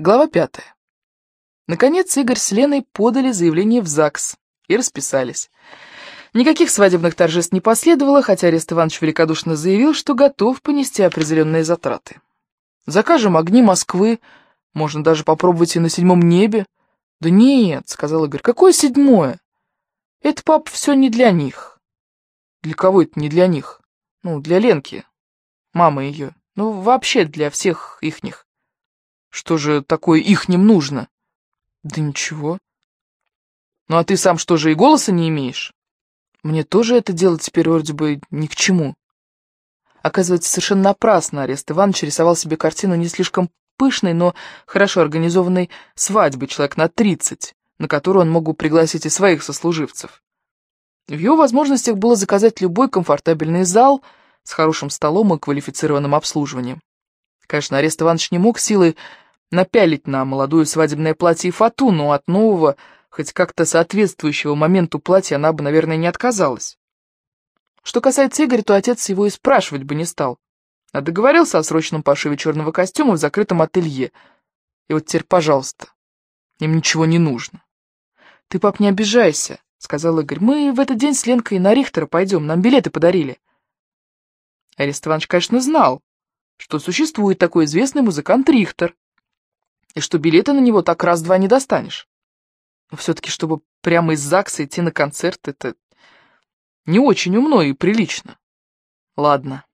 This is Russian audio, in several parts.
Глава пятая. Наконец Игорь с Леной подали заявление в ЗАГС и расписались. Никаких свадебных торжеств не последовало, хотя Арест Иванович великодушно заявил, что готов понести определенные затраты. «Закажем огни Москвы, можно даже попробовать и на седьмом небе». «Да нет», — сказал Игорь, — «какое седьмое? Это, пап, все не для них». «Для кого это не для них?» «Ну, для Ленки, мамы ее. Ну, вообще для всех ихних». Что же такое их ним нужно? Да ничего. Ну а ты сам что же и голоса не имеешь? Мне тоже это делать теперь вроде бы ни к чему. Оказывается, совершенно напрасно Арест Иванович рисовал себе картину не слишком пышной, но хорошо организованной свадьбы, человек на тридцать, на которую он мог бы пригласить и своих сослуживцев. В его возможностях было заказать любой комфортабельный зал с хорошим столом и квалифицированным обслуживанием. Конечно, Арест Иванович не мог силой напялить на молодую свадебное платье и фату, но от нового, хоть как-то соответствующего моменту платья она бы, наверное, не отказалась. Что касается Игоря, то отец его и спрашивать бы не стал. А договорился о срочном пошиве черного костюма в закрытом ателье. И вот теперь, пожалуйста, им ничего не нужно. «Ты, пап, не обижайся», — сказал Игорь. «Мы в этот день с Ленкой на Рихтера пойдем, нам билеты подарили». Арест Иванович, конечно, знал, что существует такой известный музыкант Рихтер, и что билеты на него так раз-два не достанешь. Но все-таки, чтобы прямо из ЗАГСа идти на концерт, это не очень умно и прилично. Ладно,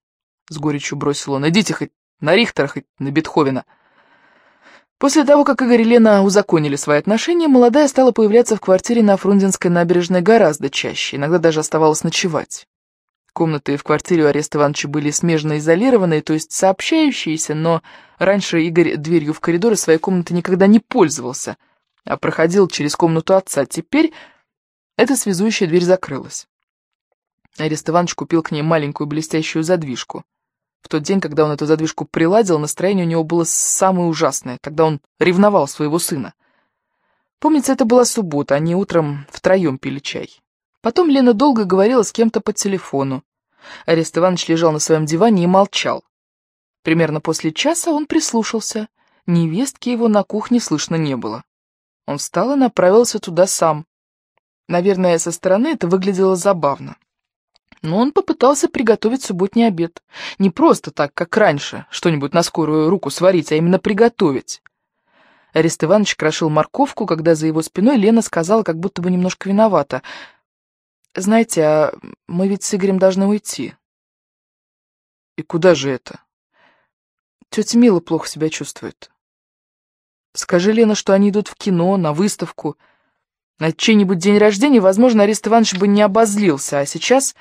с горечью бросил он, идите хоть на Рихтера, хоть на Бетховена. После того, как Игорь и Лена узаконили свои отношения, молодая стала появляться в квартире на Фрунзенской набережной гораздо чаще, иногда даже оставалась ночевать. Комнаты в квартире у Ареста Ивановича были смежно изолированные, то есть сообщающиеся, но раньше Игорь дверью в коридор своей комнаты никогда не пользовался, а проходил через комнату отца. Теперь эта связующая дверь закрылась. Арест Иванович купил к ней маленькую блестящую задвижку. В тот день, когда он эту задвижку приладил, настроение у него было самое ужасное, когда он ревновал своего сына. Помнится, это была суббота, они утром втроем пили чай. Потом Лена долго говорила с кем-то по телефону. Арест Иванович лежал на своем диване и молчал. Примерно после часа он прислушался. Невестки его на кухне слышно не было. Он встал и направился туда сам. Наверное, со стороны это выглядело забавно. Но он попытался приготовить субботний обед. Не просто так, как раньше, что-нибудь на скорую руку сварить, а именно приготовить. Арест Иванович крошил морковку, когда за его спиной Лена сказала, как будто бы немножко виновата — знаете, а мы ведь с Игорем должны уйти. И куда же это? Тетя Мила плохо себя чувствует. Скажи, Лена, что они идут в кино, на выставку. На чей-нибудь день рождения, возможно, Арест Иванович бы не обозлился, а сейчас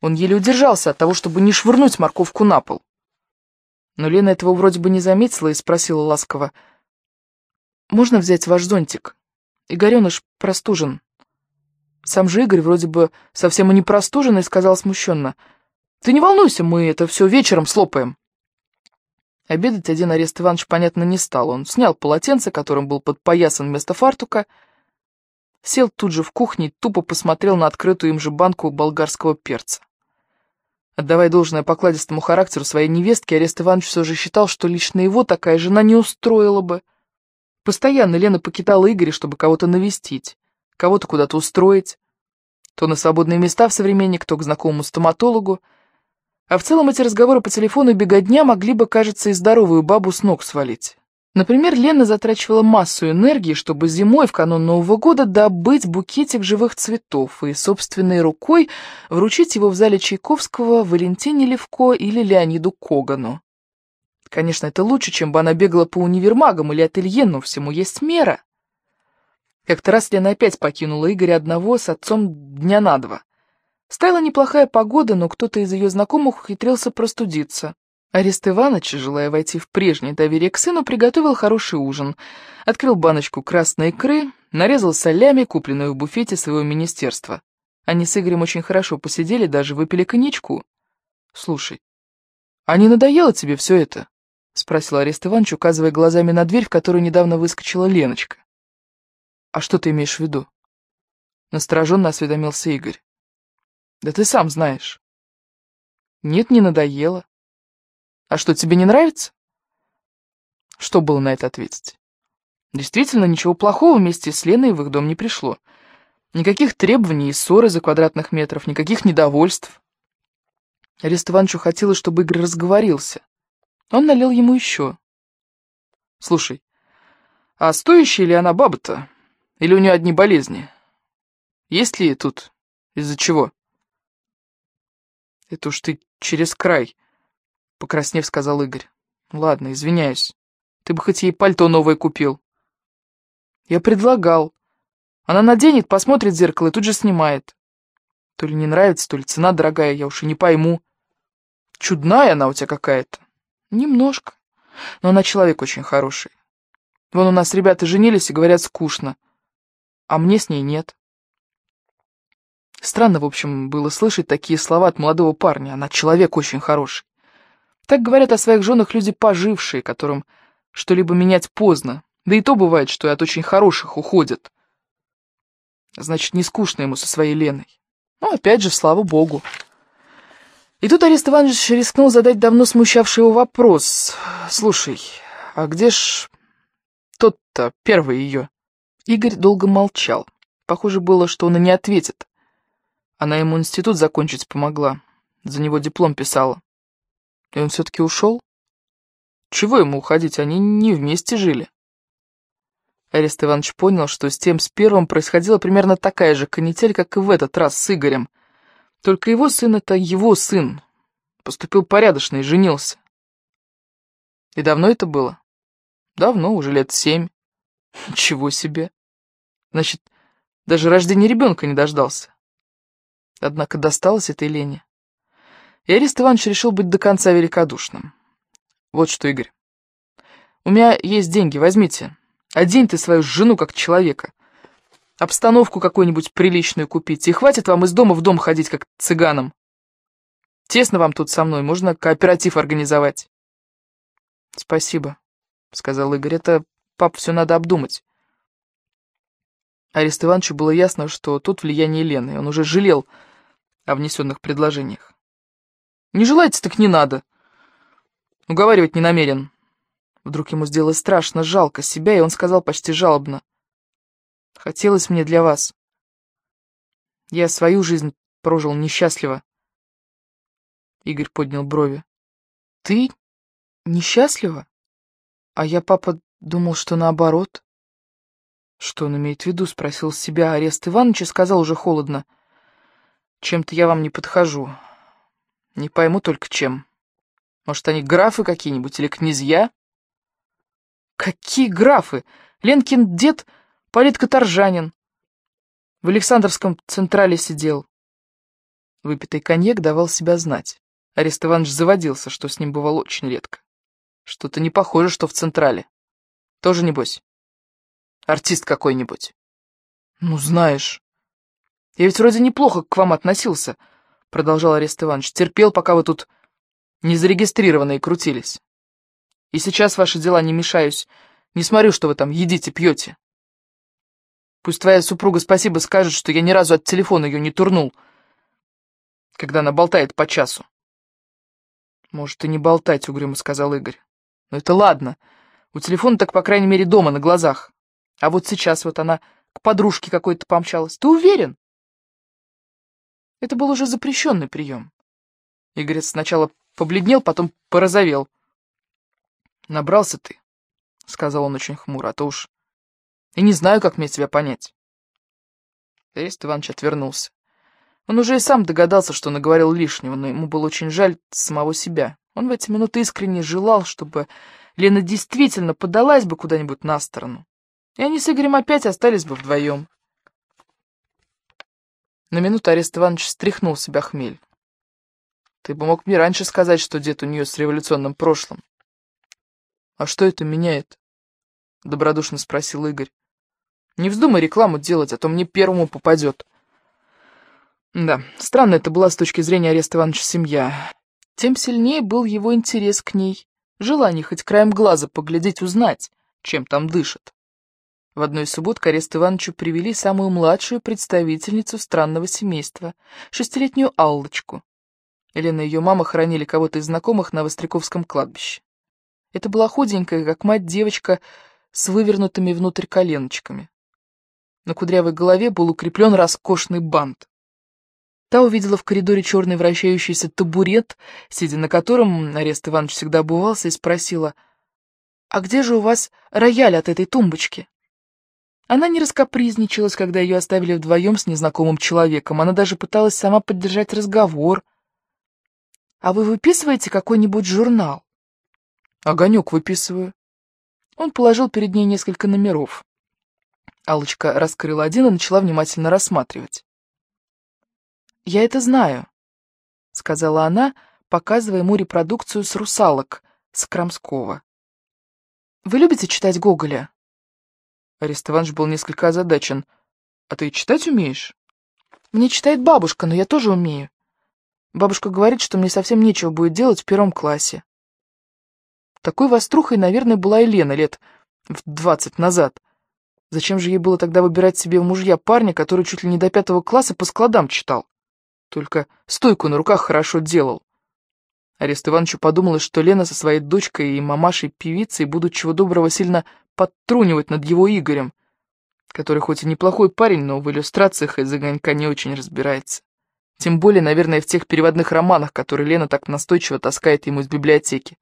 он еле удержался от того, чтобы не швырнуть морковку на пол. Но Лена этого вроде бы не заметила и спросила ласково. «Можно взять ваш зонтик? Игореныш простужен». Сам же Игорь вроде бы совсем и не простуженный сказал смущенно. «Ты не волнуйся, мы это все вечером слопаем». Обедать один Арест Иванович, понятно, не стал. Он снял полотенце, которым был подпоясан вместо фартука, сел тут же в кухне и тупо посмотрел на открытую им же банку болгарского перца. Отдавая должное покладистому характеру своей невестки, Арест Иванович все же считал, что лично его такая жена не устроила бы. Постоянно Лена покидала Игоря, чтобы кого-то навестить кого-то куда-то устроить, то на свободные места в современник, то к знакомому стоматологу. А в целом эти разговоры по телефону и беготня могли бы, кажется, и здоровую бабу с ног свалить. Например, Лена затрачивала массу энергии, чтобы зимой в канун Нового года добыть букетик живых цветов и собственной рукой вручить его в зале Чайковского Валентине Левко или Леониду Когану. Конечно, это лучше, чем бы она бегала по универмагам или ателье, но всему есть мера. Как-то раз Лена опять покинула Игоря одного с отцом дня на два. Стояла неплохая погода, но кто-то из ее знакомых ухитрился простудиться. Арест Иванович, желая войти в прежнее доверие к сыну, приготовил хороший ужин. Открыл баночку красной икры, нарезал солями, купленную в буфете своего министерства. Они с Игорем очень хорошо посидели, даже выпили коньячку. «Слушай, а не надоело тебе все это?» — спросил Арест Иванович, указывая глазами на дверь, в которую недавно выскочила Леночка. «А что ты имеешь в виду?» Настороженно осведомился Игорь. «Да ты сам знаешь». «Нет, не надоело. А что, тебе не нравится?» Что было на это ответить? Действительно, ничего плохого вместе с Леной в их дом не пришло. Никаких требований и ссоры за квадратных метров, никаких недовольств. Арест Ивановичу хотелось, чтобы Игорь разговорился. Он налил ему еще. «Слушай, а стоящая ли она баба-то? Или у нее одни болезни? Есть ли тут? Из-за чего?» «Это уж ты через край», — покраснев, сказал Игорь. «Ладно, извиняюсь. Ты бы хоть ей пальто новое купил». «Я предлагал. Она наденет, посмотрит в зеркало и тут же снимает. То ли не нравится, то ли цена дорогая, я уж и не пойму. Чудная она у тебя какая-то. Немножко. Но она человек очень хороший. Вон у нас ребята женились и говорят скучно. А мне с ней нет. Странно, в общем, было слышать такие слова от молодого парня. Она человек очень хороший. Так говорят о своих женах люди пожившие, которым что-либо менять поздно. Да и то бывает, что и от очень хороших уходят. Значит, не скучно ему со своей Леной. Ну, опять же, слава богу. И тут Арест Иванович рискнул задать давно смущавший его вопрос. «Слушай, а где ж тот-то, первый ее?» Игорь долго молчал. Похоже было, что он и не ответит. Она ему институт закончить помогла. За него диплом писала. И он все-таки ушел? Чего ему уходить? Они не вместе жили. Арест Иванович понял, что с тем с первым происходила примерно такая же канитель, как и в этот раз с Игорем. Только его сын — это его сын. Поступил порядочно и женился. И давно это было? Давно, уже лет семь. Ничего себе. Значит, даже рождения ребенка не дождался. Однако досталось этой Лене. И Арест Иванович решил быть до конца великодушным. Вот что, Игорь. У меня есть деньги, возьмите. Одень ты свою жену как человека. Обстановку какую-нибудь приличную купить. И хватит вам из дома в дом ходить, как цыганам. Тесно вам тут со мной, можно кооператив организовать. Спасибо, сказал Игорь. Это, пап, все надо обдумать. Арест Ивановичу было ясно, что тут влияние Лены. Он уже жалел о внесенных предложениях. Не желаете, так не надо. Уговаривать не намерен. Вдруг ему сделалось страшно жалко себя, и он сказал почти жалобно. «Хотелось мне для вас. Я свою жизнь прожил несчастливо». Игорь поднял брови. «Ты несчастливо? А я, папа, думал, что наоборот». «Что он имеет в виду?» — спросил себя Арест Иванович и сказал уже холодно. «Чем-то я вам не подхожу. Не пойму только чем. Может, они графы какие-нибудь или князья?» Какие графы? Ленкин дед — политкоторжанин. В Александровском централе сидел. Выпитый коньяк давал себя знать. Арест Иванович заводился, что с ним бывало очень редко. Что-то не похоже, что в централе. Тоже небось? Артист какой-нибудь. Ну, знаешь. Я ведь вроде неплохо к вам относился, продолжал Арест Иванович. Терпел, пока вы тут незарегистрированные крутились. И сейчас ваши дела не мешаюсь. Не смотрю, что вы там едите, пьете. Пусть твоя супруга спасибо скажет, что я ни разу от телефона ее не турнул, когда она болтает по часу. Может, и не болтать, угрюмо сказал Игорь. Но это ладно. У телефона так, по крайней мере, дома, на глазах. А вот сейчас вот она к подружке какой-то помчалась. Ты уверен? Это был уже запрещенный прием. Игорь сначала побледнел, потом порозовел. «Набрался ты», — сказал он очень хмуро, — «а то уж и не знаю, как мне тебя понять». Арест Иванович отвернулся. Он уже и сам догадался, что наговорил лишнего, но ему было очень жаль самого себя. Он в эти минуты искренне желал, чтобы Лена действительно подалась бы куда-нибудь на сторону, и они с Игорем опять остались бы вдвоем. На минуту Арест Иванович стряхнул себя хмель. «Ты бы мог мне раньше сказать, что дед у нее с революционным прошлым. «А что это меняет?» — добродушно спросил Игорь. «Не вздумай рекламу делать, а то мне первому попадет». Да, странно это была с точки зрения Ареста Ивановича семья. Тем сильнее был его интерес к ней, желание хоть краем глаза поглядеть, узнать, чем там дышит. В одной из суббот к Аресту Ивановичу привели самую младшую представительницу странного семейства, шестилетнюю Аллочку. Елена и ее мама хоронили кого-то из знакомых на Востряковском кладбище. Это была худенькая, как мать девочка, с вывернутыми внутрь коленочками. На кудрявой голове был укреплен роскошный бант. Та увидела в коридоре черный вращающийся табурет, сидя на котором Арест Иванович всегда обувался, и спросила, «А где же у вас рояль от этой тумбочки?» Она не раскопризничалась, когда ее оставили вдвоем с незнакомым человеком. Она даже пыталась сама поддержать разговор. «А вы выписываете какой-нибудь журнал?» «Огонек выписываю». Он положил перед ней несколько номеров. Алочка раскрыла один и начала внимательно рассматривать. «Я это знаю», — сказала она, показывая ему репродукцию с русалок с Крамского. «Вы любите читать Гоголя?» Арест Иванович был несколько озадачен. «А ты читать умеешь?» «Мне читает бабушка, но я тоже умею. Бабушка говорит, что мне совсем нечего будет делать в первом классе». Такой вострухой, наверное, была Елена лет в двадцать назад. Зачем же ей было тогда выбирать себе в мужья парня, который чуть ли не до пятого класса по складам читал? Только стойку на руках хорошо делал. Арест Ивановичу подумалось, что Лена со своей дочкой и мамашей-певицей будут чего доброго сильно подтрунивать над его Игорем, который хоть и неплохой парень, но в иллюстрациях из огонька не очень разбирается. Тем более, наверное, в тех переводных романах, которые Лена так настойчиво таскает ему из библиотеки.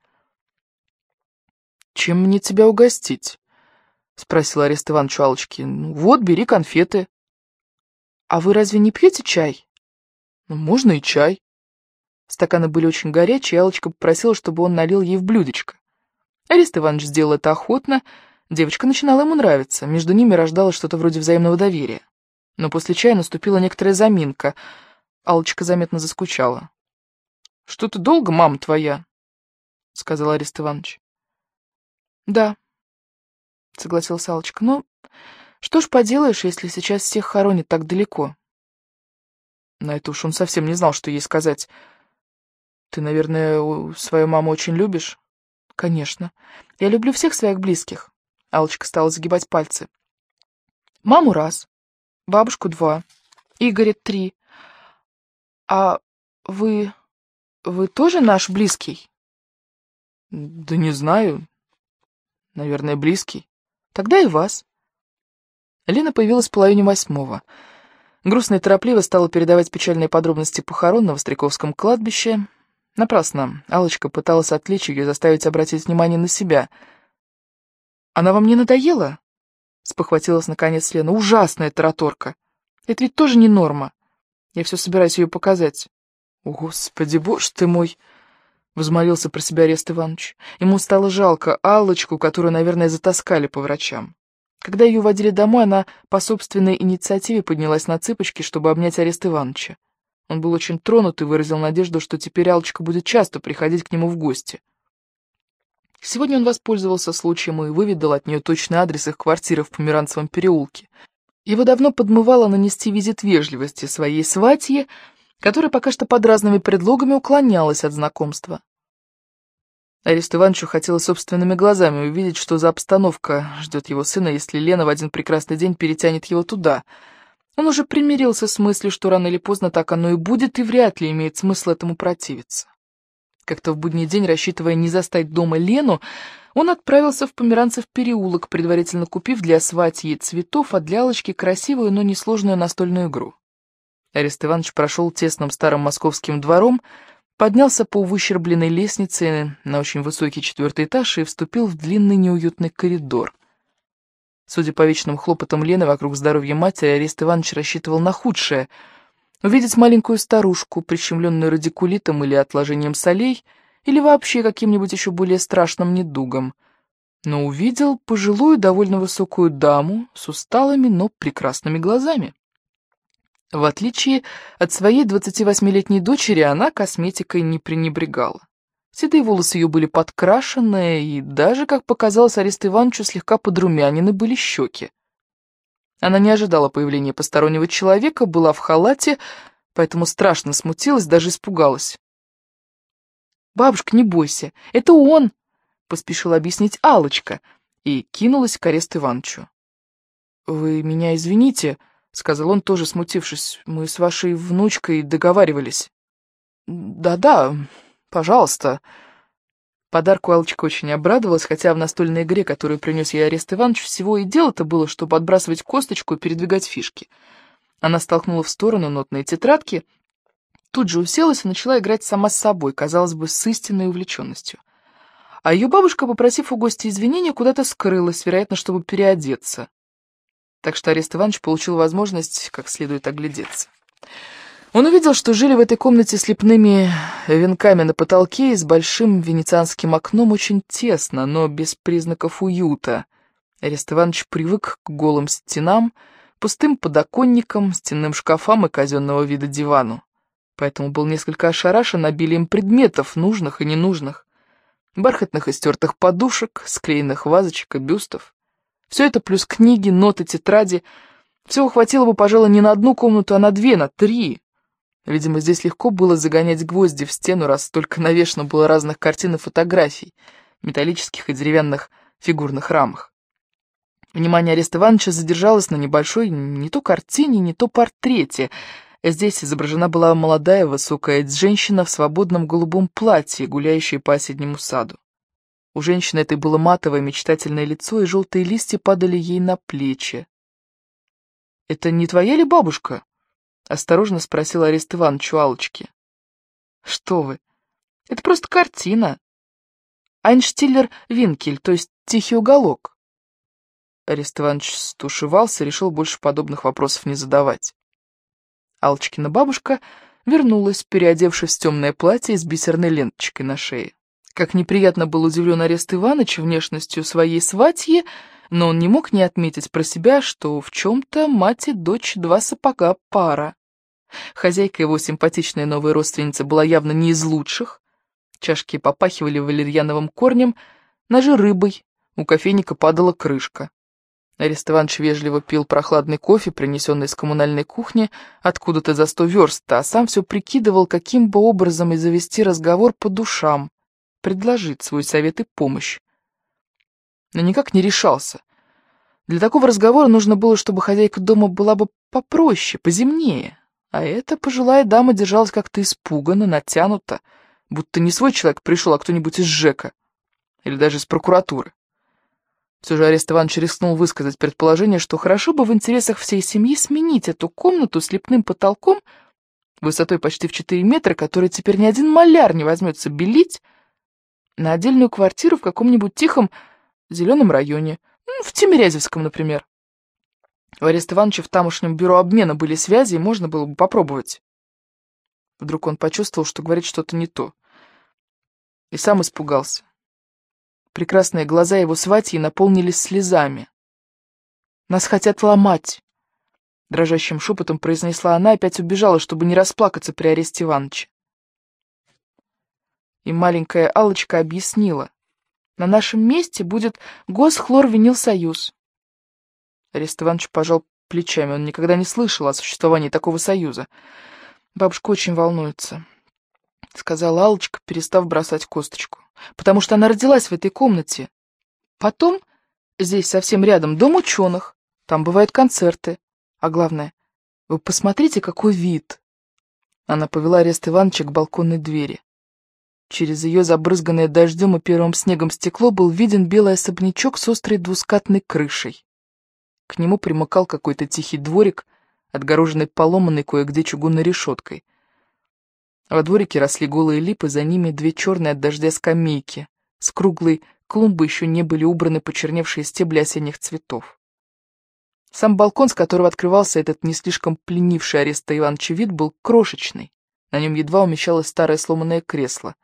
«Чем мне тебя угостить?» — спросил Арест Иванович Алочки. «Ну, вот, бери конфеты». «А вы разве не пьете чай?» «Ну, можно и чай». Стаканы были очень горячие, и Алочка попросила, чтобы он налил ей в блюдечко. Арест Иванович сделал это охотно, девочка начинала ему нравиться, между ними рождалось что-то вроде взаимного доверия. Но после чая наступила некоторая заминка. Алочка заметно заскучала. «Что ты долго, мама твоя?» — сказал Арест Иванович. «Да», — согласился Алочка. «Ну, что ж поделаешь, если сейчас всех хоронят так далеко?» На это уж он совсем не знал, что ей сказать. «Ты, наверное, свою маму очень любишь?» «Конечно. Я люблю всех своих близких». Алочка стала загибать пальцы. «Маму раз, бабушку два, Игоря три. А вы... вы тоже наш близкий?» «Да не знаю. Наверное, близкий. Тогда и вас». Лена появилась в половине восьмого. Грустно и торопливо стала передавать печальные подробности похорон на Востряковском кладбище. Напрасно. алочка пыталась отвлечь ее и заставить обратить внимание на себя. «Она вам не надоела?» — спохватилась наконец Лена. «Ужасная тараторка. Это ведь тоже не норма. Я все собираюсь ее показать». «О, Господи, боже ты мой!» — возмолился про себя Арест Иванович. Ему стало жалко алочку которую, наверное, затаскали по врачам. Когда ее водили домой, она по собственной инициативе поднялась на цыпочки, чтобы обнять Арест Ивановича. Он был очень тронут и выразил надежду, что теперь Алочка будет часто приходить к нему в гости. Сегодня он воспользовался случаем и выведал от нее точный адрес их квартиры в Померанцевом переулке. Его давно подмывало нанести визит вежливости своей сватье, которая пока что под разными предлогами уклонялась от знакомства. Арест Ивановичу хотелось собственными глазами увидеть, что за обстановка ждет его сына, если Лена в один прекрасный день перетянет его туда. Он уже примирился с мыслью, что рано или поздно так оно и будет, и вряд ли имеет смысл этому противиться. Как-то в будний день, рассчитывая не застать дома Лену, он отправился в Померанцев переулок, предварительно купив для сватьи цветов, а для Алочки красивую, но несложную настольную игру. Арест Иванович прошел тесным старым московским двором, поднялся по выщербленной лестнице на очень высокий четвертый этаж и вступил в длинный неуютный коридор. Судя по вечным хлопотам Лены вокруг здоровья матери, Арест Иванович рассчитывал на худшее — увидеть маленькую старушку, прищемленную радикулитом или отложением солей, или вообще каким-нибудь еще более страшным недугом. Но увидел пожилую, довольно высокую даму с усталыми, но прекрасными глазами. В отличие от своей 28-летней дочери, она косметикой не пренебрегала. Седые волосы ее были подкрашены, и даже, как показалось Арест Ивановичу, слегка подрумянены были щеки. Она не ожидала появления постороннего человека, была в халате, поэтому страшно смутилась, даже испугалась. «Бабушка, не бойся, это он!» — поспешила объяснить алочка и кинулась к Арест Ивановичу. «Вы меня извините», — сказал он, тоже смутившись, — «мы с вашей внучкой договаривались». «Да-да, пожалуйста». Подарку Алочка очень обрадовалась, хотя в настольной игре, которую принес ей Арест Иванович, всего и дело-то было, чтобы отбрасывать косточку и передвигать фишки. Она столкнула в сторону нотные тетрадки, тут же уселась и начала играть сама с собой, казалось бы, с истинной увлеченностью. А ее бабушка, попросив у гостя извинения, куда-то скрылась, вероятно, чтобы переодеться. Так что Арест Иванович получил возможность как следует оглядеться. Он увидел, что жили в этой комнате с лепными венками на потолке и с большим венецианским окном очень тесно, но без признаков уюта. Арест Иванович привык к голым стенам, пустым подоконникам, стенным шкафам и казенного вида дивану. Поэтому был несколько ошарашен обилием предметов, нужных и ненужных. Бархатных и стертых подушек, склеенных вазочек и бюстов. Все это плюс книги, ноты, тетради. Всего хватило бы, пожалуй, не на одну комнату, а на две, на три. Видимо, здесь легко было загонять гвозди в стену, раз столько навешано было разных картин и фотографий, металлических и деревянных фигурных рамах. Внимание Ареста Ивановича задержалось на небольшой не то картине, не то портрете. Здесь изображена была молодая высокая женщина в свободном голубом платье, гуляющая по осеннему саду. У женщины этой было матовое мечтательное лицо, и желтые листья падали ей на плечи. «Это не твоя ли бабушка?» — осторожно спросил Арест Иванович у. «Что вы? Это просто картина. Айнштиллер Винкель, то есть «Тихий уголок». Арест Иванович стушевался, решил больше подобных вопросов не задавать. Алчкина бабушка вернулась, переодевшись в темное платье с бисерной ленточкой на шее. Как неприятно был удивлен Арест Иванович внешностью своей сватьи, но он не мог не отметить про себя, что в чем-то мать и дочь два сапога пара. Хозяйка его симпатичная новая родственница была явно не из лучших. Чашки попахивали валерьяновым корнем, ножи рыбой, у кофейника падала крышка. Арест Иванович вежливо пил прохладный кофе, принесенный из коммунальной кухни, откуда-то за сто верст, а сам все прикидывал, каким бы образом и завести разговор по душам, предложить свой совет и помощь но никак не решался. Для такого разговора нужно было, чтобы хозяйка дома была бы попроще, поземнее, а эта пожилая дама держалась как-то испуганно, натянуто, будто не свой человек пришел, а кто-нибудь из ЖЭКа или даже из прокуратуры. Все же Арест Иванович рискнул высказать предположение, что хорошо бы в интересах всей семьи сменить эту комнату с лепным потолком высотой почти в 4 метра, который теперь ни один маляр не возьмется белить, на отдельную квартиру в каком-нибудь тихом зеленом районе, ну, в Тимирязевском, например. У Ареста Ивановича в тамошнем бюро обмена были связи, и можно было бы попробовать. Вдруг он почувствовал, что говорит что-то не то. И сам испугался. Прекрасные глаза его сватьи наполнились слезами. «Нас хотят ломать!» Дрожащим шепотом произнесла она, опять убежала, чтобы не расплакаться при аресте Ивановича. И маленькая алочка объяснила. На нашем месте будет Госхлорвинилсоюз. Арест пожал плечами. Он никогда не слышал о существовании такого союза. Бабушка очень волнуется, — сказала Аллочка, перестав бросать косточку. Потому что она родилась в этой комнате. Потом здесь совсем рядом дом ученых. Там бывают концерты. А главное, вы посмотрите, какой вид. Она повела Арест Ивановича к балконной двери. Через ее забрызганное дождем и первым снегом стекло был виден белый особнячок с острой двускатной крышей. К нему примыкал какой-то тихий дворик, отгороженный поломанной кое-где чугунной решеткой. Во дворике росли голые липы, за ними две черные от дождя скамейки. С круглой клумбы еще не были убраны почерневшие стебли осенних цветов. Сам балкон, с которого открывался этот не слишком пленивший Ареста Ивановича вид, был крошечный. На нем едва умещалось старое сломанное кресло.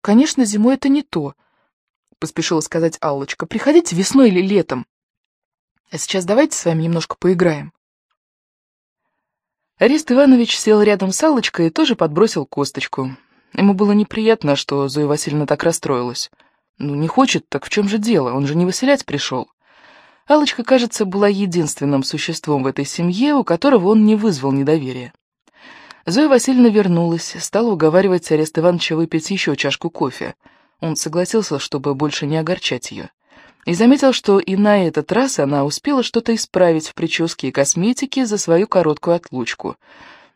«Конечно, зимой это не то», — поспешила сказать Аллочка. «Приходите весной или летом. А сейчас давайте с вами немножко поиграем». Арест Иванович сел рядом с Аллочкой и тоже подбросил косточку. Ему было неприятно, что Зоя Васильевна так расстроилась. Ну, не хочет, так в чем же дело? Он же не выселять пришел. Аллочка, кажется, была единственным существом в этой семье, у которого он не вызвал недоверия. Зоя Васильевна вернулась, стала уговаривать Арест Ивановича выпить еще чашку кофе. Он согласился, чтобы больше не огорчать ее. И заметил, что и на этот раз она успела что-то исправить в прическе и косметике за свою короткую отлучку.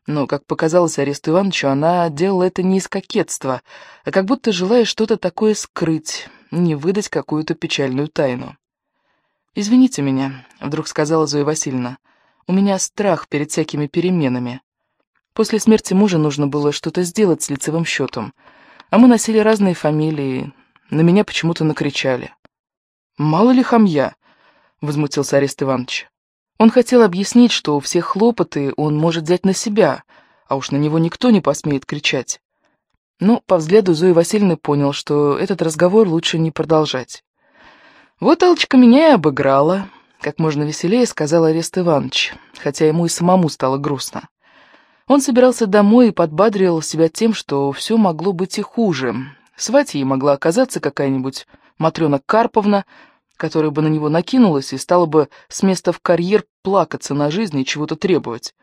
Но, как показалось Аресту Ивановичу, она делала это не из кокетства, а как будто желая что-то такое скрыть, не выдать какую-то печальную тайну. «Извините меня», — вдруг сказала Зоя Васильевна, — «у меня страх перед всякими переменами. После смерти мужа нужно было что-то сделать с лицевым счетом, а мы носили разные фамилии, на меня почему-то накричали». «Мало ли хамья», — возмутился Арест Иванович. Он хотел объяснить, что все хлопоты он может взять на себя, а уж на него никто не посмеет кричать. Но по взгляду Зои Васильевны понял, что этот разговор лучше не продолжать. «Вот Алочка меня и обыграла», — как можно веселее сказал Арест Иванович, хотя ему и самому стало грустно. Он собирался домой и подбадривал себя тем, что все могло быть и хуже. Сватьей могла оказаться какая-нибудь Матрена Карповна, которая бы на него накинулась и стала бы с места в карьер плакаться на жизнь и чего-то требовать.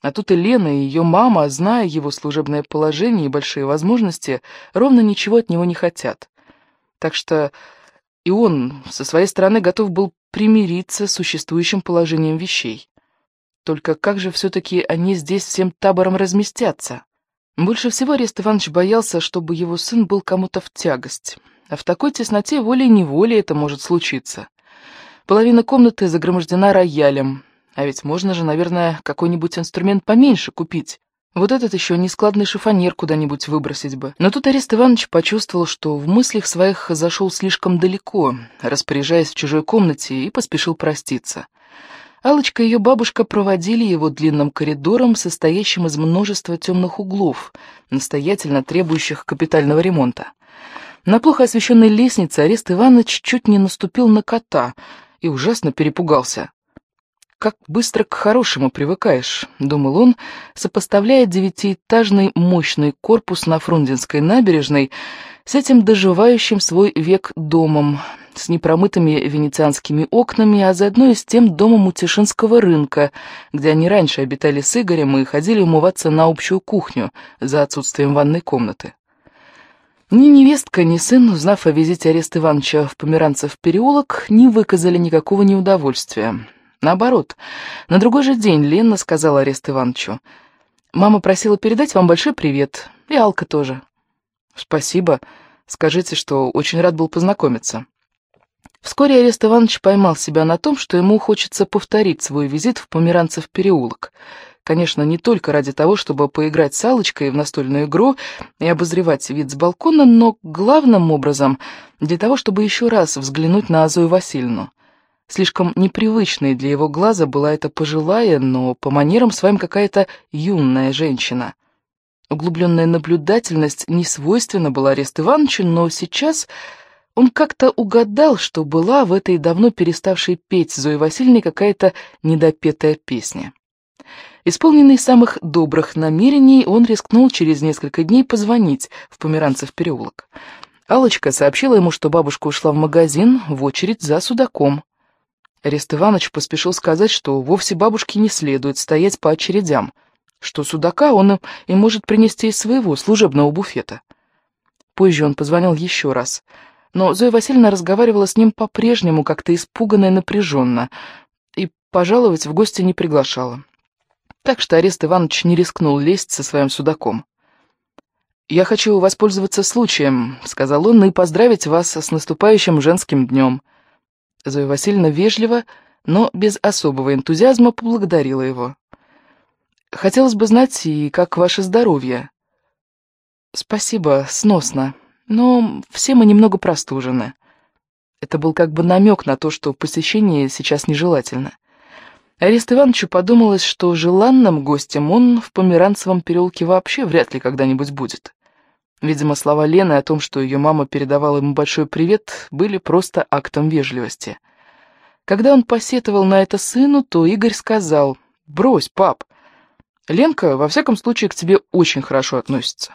А тут и Лена, и ее мама, зная его служебное положение и большие возможности, ровно ничего от него не хотят. Так что и он со своей стороны готов был примириться с существующим положением вещей. Только как же все-таки они здесь всем табором разместятся? Больше всего Арест Иванович боялся, чтобы его сын был кому-то в тягость. А в такой тесноте волей-неволей это может случиться. Половина комнаты загромождена роялем, а ведь можно же, наверное, какой-нибудь инструмент поменьше купить. Вот этот еще нескладный шифонер куда-нибудь выбросить бы. Но тут Арест Иванович почувствовал, что в мыслях своих зашел слишком далеко, распоряжаясь в чужой комнате, и поспешил проститься. Алочка и ее бабушка проводили его длинным коридором, состоящим из множества темных углов, настоятельно требующих капитального ремонта. На плохо освещенной лестнице Арест Иванович чуть не наступил на кота и ужасно перепугался. «Как быстро к хорошему привыкаешь», — думал он, сопоставляя девятиэтажный мощный корпус на Фрунзенской набережной с этим доживающим свой век домом, с непромытыми венецианскими окнами, а заодно и с тем домом у Тишинского рынка, где они раньше обитали с Игорем и ходили умываться на общую кухню за отсутствием ванной комнаты. Ни невестка, ни сын, узнав о визите Ареста Ивановича в Померанцев переулок, не выказали никакого неудовольствия. Наоборот, на другой же день Лена сказала Арест Ивановичу, «Мама просила передать вам большой привет, и Алка тоже». «Спасибо. Скажите, что очень рад был познакомиться». Вскоре Арест Иванович поймал себя на том, что ему хочется повторить свой визит в Померанцев переулок — Конечно, не только ради того, чтобы поиграть с Аллочкой в настольную игру и обозревать вид с балкона, но главным образом для того, чтобы еще раз взглянуть на Азою Васильевну. Слишком непривычной для его глаза была эта пожилая, но по манерам своим какая-то юная женщина. Углубленная наблюдательность не свойственна была Арест Ивановичу, но сейчас он как-то угадал, что была в этой давно переставшей петь Зои Васильевне какая-то недопетая песня. Исполненный самых добрых намерений, он рискнул через несколько дней позвонить в Померанцев переулок. Алочка сообщила ему, что бабушка ушла в магазин в очередь за судаком. Арест Иванович поспешил сказать, что вовсе бабушке не следует стоять по очередям, что судака он и может принести из своего служебного буфета. Позже он позвонил еще раз, но Зоя Васильевна разговаривала с ним по-прежнему как-то испуганно и напряженно, и пожаловать в гости не приглашала. Так что Арест Иванович не рискнул лезть со своим судаком. «Я хочу воспользоваться случаем», — сказал он, — «и поздравить вас с наступающим женским днем». Зоя Васильевна вежливо, но без особого энтузиазма поблагодарила его. «Хотелось бы знать, и как ваше здоровье?» «Спасибо, сносно, но все мы немного простужены». Это был как бы намек на то, что посещение сейчас нежелательно. Арест Ивановичу подумалось, что желанным гостем он в Померанцевом переулке вообще вряд ли когда-нибудь будет. Видимо, слова Лены о том, что ее мама передавала ему большой привет, были просто актом вежливости. Когда он посетовал на это сыну, то Игорь сказал, «Брось, пап, Ленка, во всяком случае, к тебе очень хорошо относится».